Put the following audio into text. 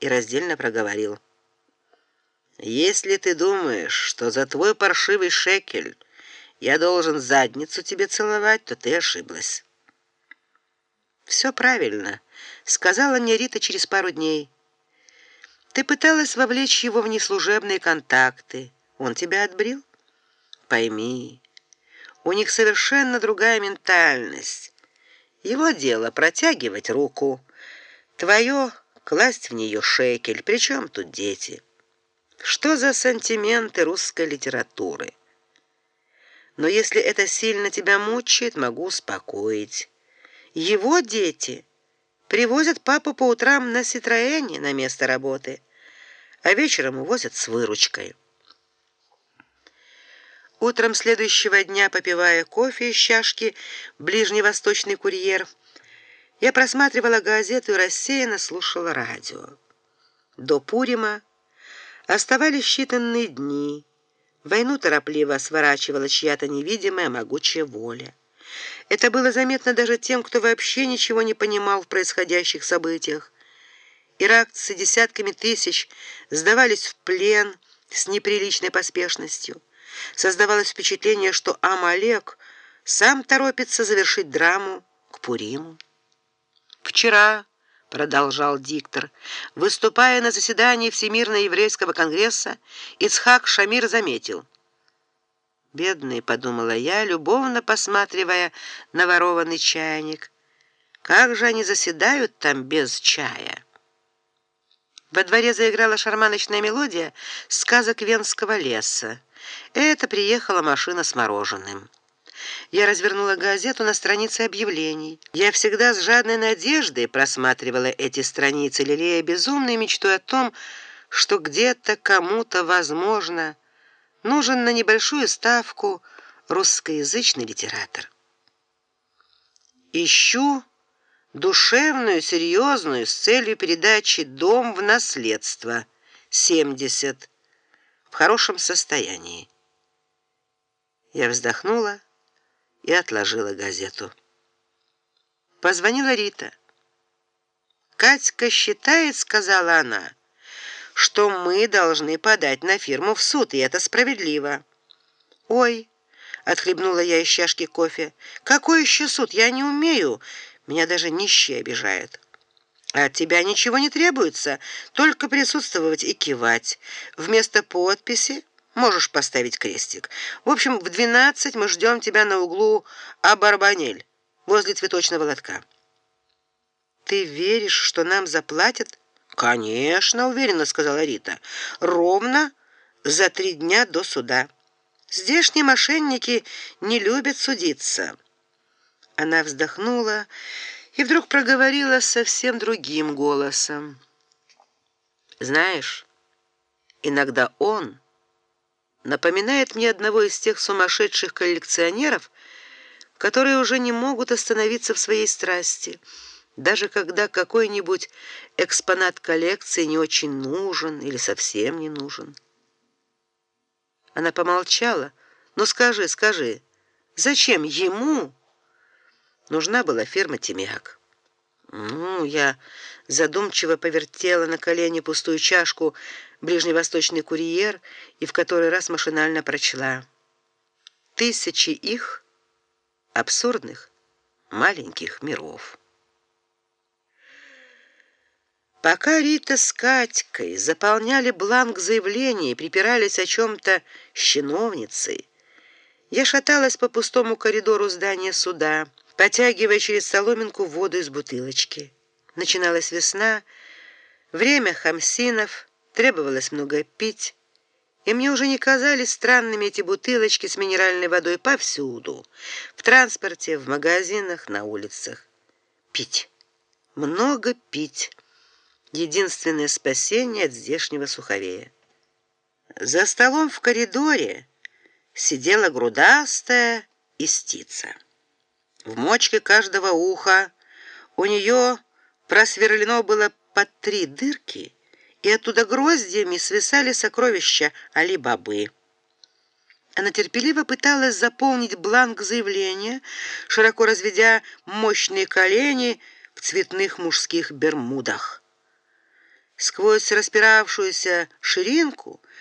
и раздельно проговорил: "Если ты думаешь, что за твой паршивый шекель я должен задницу тебе целовать, то ты ошиблась". Все правильно, сказала мне Рита через пару дней. Ты пыталась вовлечь его в неслужебные контакты. Он тебя отбрил? Пойми, у них совершенно другая ментальность. Его дело протягивать руку, твое класть в нее шекель. Причем тут дети? Что за сантименты русской литературы? Но если это сильно тебя мучает, могу успокоить. Его дети привозят папу по утрам на Ситроэне на место работы, а вечером увозят с выручкой. Утром следующего дня, попивая кофе из чашки ближневосточный курьер, я просматривала газету и рассеянно слушала радио. До Пурима оставались считанные дни. Войну торопливо сворачивала чья-то невидимая могучая воля. Это было заметно даже тем, кто вообще ничего не понимал в происходящих событиях. Иракцы десятками тысяч сдавались в плен с неприличной поспешностью. Создавалось впечатление, что Амалек сам торопится завершить драму к Пуриму. Вчера, продолжал диктор, выступая на заседании Всемирного еврейского конгресса, Ицхак Шамир заметил: Бедный, подумала я, любовно посматривая на ворованный чайник. Как же они заседают там без чая? Во дворе заиграла шарманочная мелодия сказок Венского леса. Это приехала машина с мороженым. Я развернула газету на странице объявлений. Я всегда с жадной надеждой просматривала эти страницы, лелея безумной мечтой о том, что где-то кому-то возможно нужен на небольшую ставку русскоязычный литератор. Ищу душевную, серьезную с целью передачи дом в наследство 70 в хорошем состоянии. Я вздохнула и отложила газету. Позвонила Рита. Катька считает, сказала она, что мы должны подать на фирму в суд, и это справедливо. Ой, отхлебнула я из чашки кофе. Какой еще суд? Я не умею. Меня даже нищие обижают. От тебя ничего не требуется, только присутствовать и кивать. Вместо подписи можешь поставить крестик. В общем, в двенадцать мы ждем тебя на углу Абарбанель, возле цветочного лотка. Ты веришь, что нам заплатят? Конечно, уверенно сказала Рита. Ровно за три дня до суда. Здешние мошенники не любят судиться. Она вздохнула и вдруг проговорила совсем другим голосом. Знаешь, иногда он напоминает мне одного из тех сумасшедших коллекционеров, которые уже не могут остановиться в своей страсти даже когда какой-нибудь экспонат коллекции не очень нужен или совсем не нужен. Она помолчала. "Ну скажи, скажи, зачем ему нужна была фирма Тимяк?" Ну, я задумчиво повертела на колене пустую чашку ближневосточный курьер и в который раз машинально прочла: тысячи их абсурдных маленьких миров. Пока Рита с Катькой заполняли бланк заявления и припирались о чем то с чиновницей, я шаталась по пустому коридору здания суда, потягивая через соломинку воду из бутылочки. Начиналась весна, время хамсинов, требовалось много пить, и мне уже не казались странными эти бутылочки с минеральной водой повсюду: в транспорте, в магазинах, на улицах. Пить. Много пить единственное спасение от здешнего суховея. За столом в коридоре сидела грудастая истица. В мочке каждого уха у нее просверлено было по три дырки, и оттуда гроздьями свисали сокровища Али-Бабы. Она терпеливо пыталась заполнить бланк заявления, широко разведя мощные колени в цветных мужских бермудах. Сквозь распиравшуюся ширинку